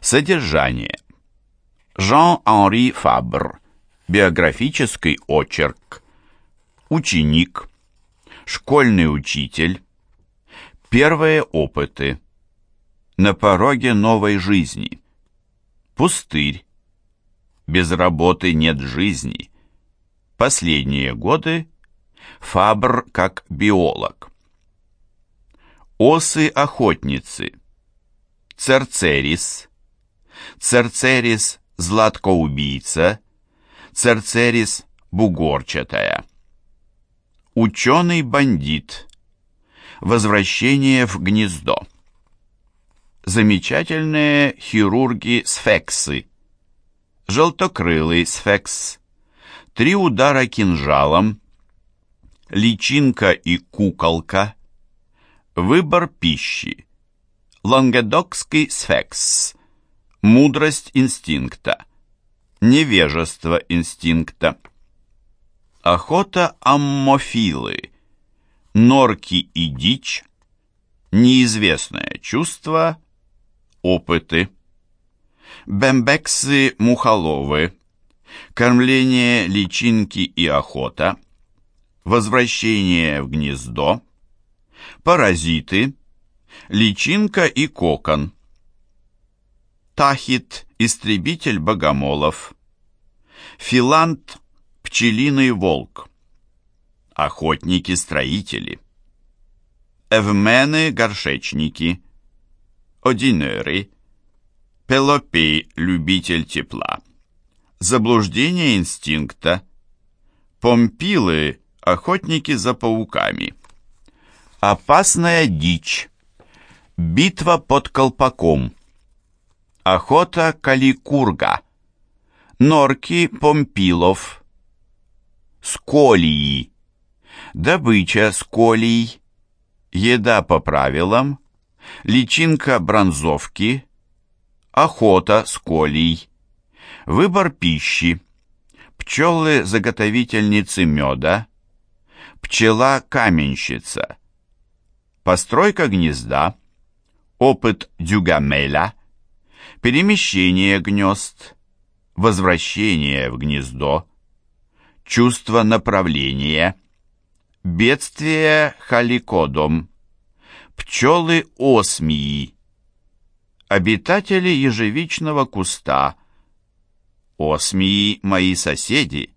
Содержание. Жан-Анри Фабр. Биографический очерк. Ученик. Школьный учитель. Первые опыты. На пороге новой жизни. Пустырь. Без работы нет жизни. Последние годы. Фабр как биолог. Осы-охотницы. Церцерис. Церцерис златкоубийца. Церцерис бугорчатая. Ученый-бандит. Возвращение в гнездо. Замечательные хирурги-сфексы. Желтокрылый сфекс. Три удара кинжалом. Личинка и куколка. Выбор пищи. Лангедокский сфекс. Мудрость инстинкта. Невежество инстинкта. Охота аммофилы. Норки и дичь. Неизвестное чувство. Опыты. Бембексы мухоловы. Кормление личинки и охота. Возвращение в гнездо. Паразиты Личинка и кокон. Тахит, истребитель богомолов. Филант, пчелиный волк. Охотники-строители. Эвмены, горшечники. Одинеры. Пелопей, любитель тепла. Заблуждение инстинкта. Помпилы, охотники за пауками. Опасная дичь. Битва под колпаком. Охота Каликурга. Норки Помпилов. Сколии. Добыча сколий. Еда по правилам. Личинка бронзовки. Охота сколий. Выбор пищи. Пчелы-заготовительницы меда. Пчела-каменщица. Постройка гнезда опыт Дюгамеля, перемещение гнезд, возвращение в гнездо, чувство направления, бедствие халикодом, пчелы осмии, обитатели ежевичного куста, осмии мои соседи,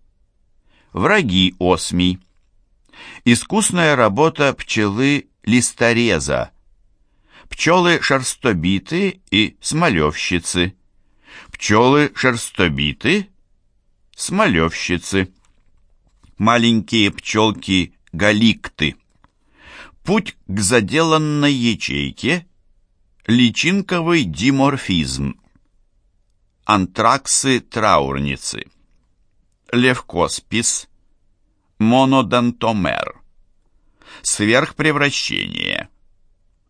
враги осмий, искусная работа пчелы листореза, пчелы шерстобиты и смолевщицы, пчелы шерстобиты, смолевщицы, маленькие пчелки галикты, путь к заделанной ячейке, личинковый диморфизм, антраксы-траурницы, левкоспис, монодонтомер, сверхпревращение,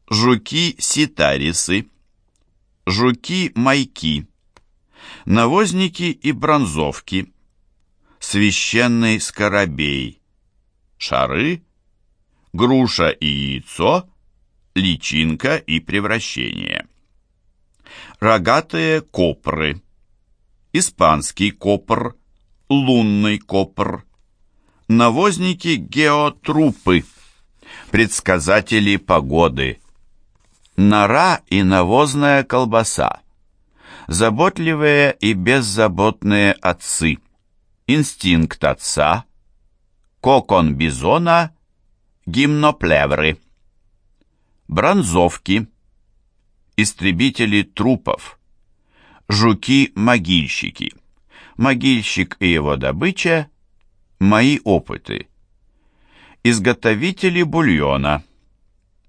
жуки-ситарисы, жуки-майки, навозники и бронзовки, священный скоробей, шары, груша и яйцо, личинка и превращение. Рогатые копры, испанский копр, лунный копр, навозники геотрупы, предсказатели погоды – нора и навозная колбаса, заботливые и беззаботные отцы, инстинкт отца, кокон бизона, гимноплевры, бронзовки, истребители трупов, жуки-могильщики, могильщик и его добыча, мои опыты, изготовители бульона –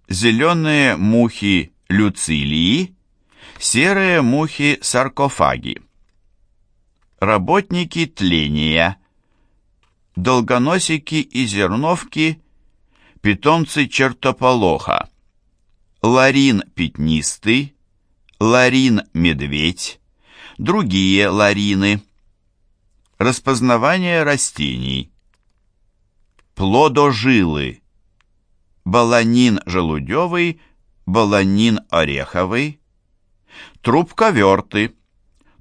зеленые мухи люцилии, серые мухи саркофаги. Работники тления, долгоносики и зерновки, питомцы чертополоха, ларин пятнистый, ларин медведь, другие ларины, распознавание растений, плодожилы, баланин желудевый, баланин ореховый, Трубковерты.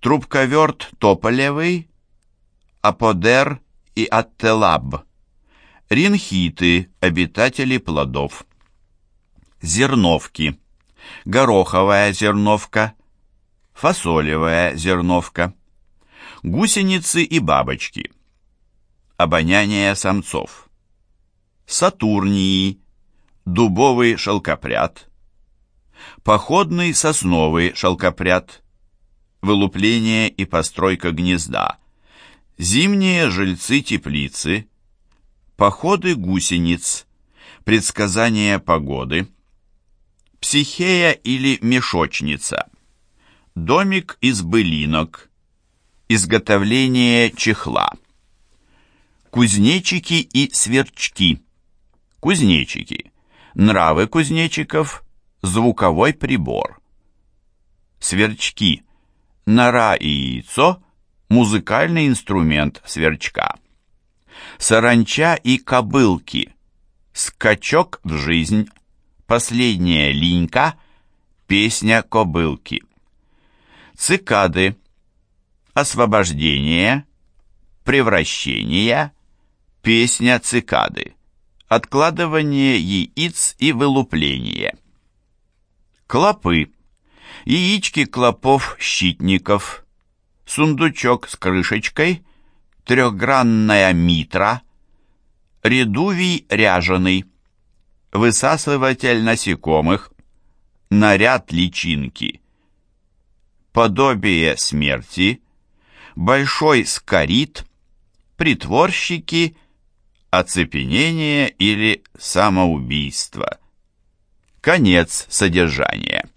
Трубковерт тополевый, аподер и аттелаб. Ринхиты, обитатели плодов. Зерновки. Гороховая зерновка. Фасолевая зерновка. Гусеницы и бабочки. Обоняние самцов. Сатурнии. Дубовый шелкопряд. Походный сосновый шелкопряд. Вылупление и постройка гнезда. Зимние жильцы теплицы. Походы гусениц. Предсказание погоды. Психея или мешочница. Домик из былинок. Изготовление чехла. Кузнечики и сверчки. Кузнечики. Нравы кузнечиков. Звуковой прибор. Сверчки. Нора и яйцо. Музыкальный инструмент сверчка. Саранча и кобылки. Скачок в жизнь. Последняя линька. Песня кобылки. Цикады. Освобождение. Превращение. Песня цикады. Откладывание яиц и вылупление. Клопы. Яички клопов-щитников. Сундучок с крышечкой. Трехгранная митра. Редувий ряженый. Высасыватель насекомых. Наряд личинки. Подобие смерти. Большой скорит. Притворщики оцепенение или самоубийство. Конец содержания.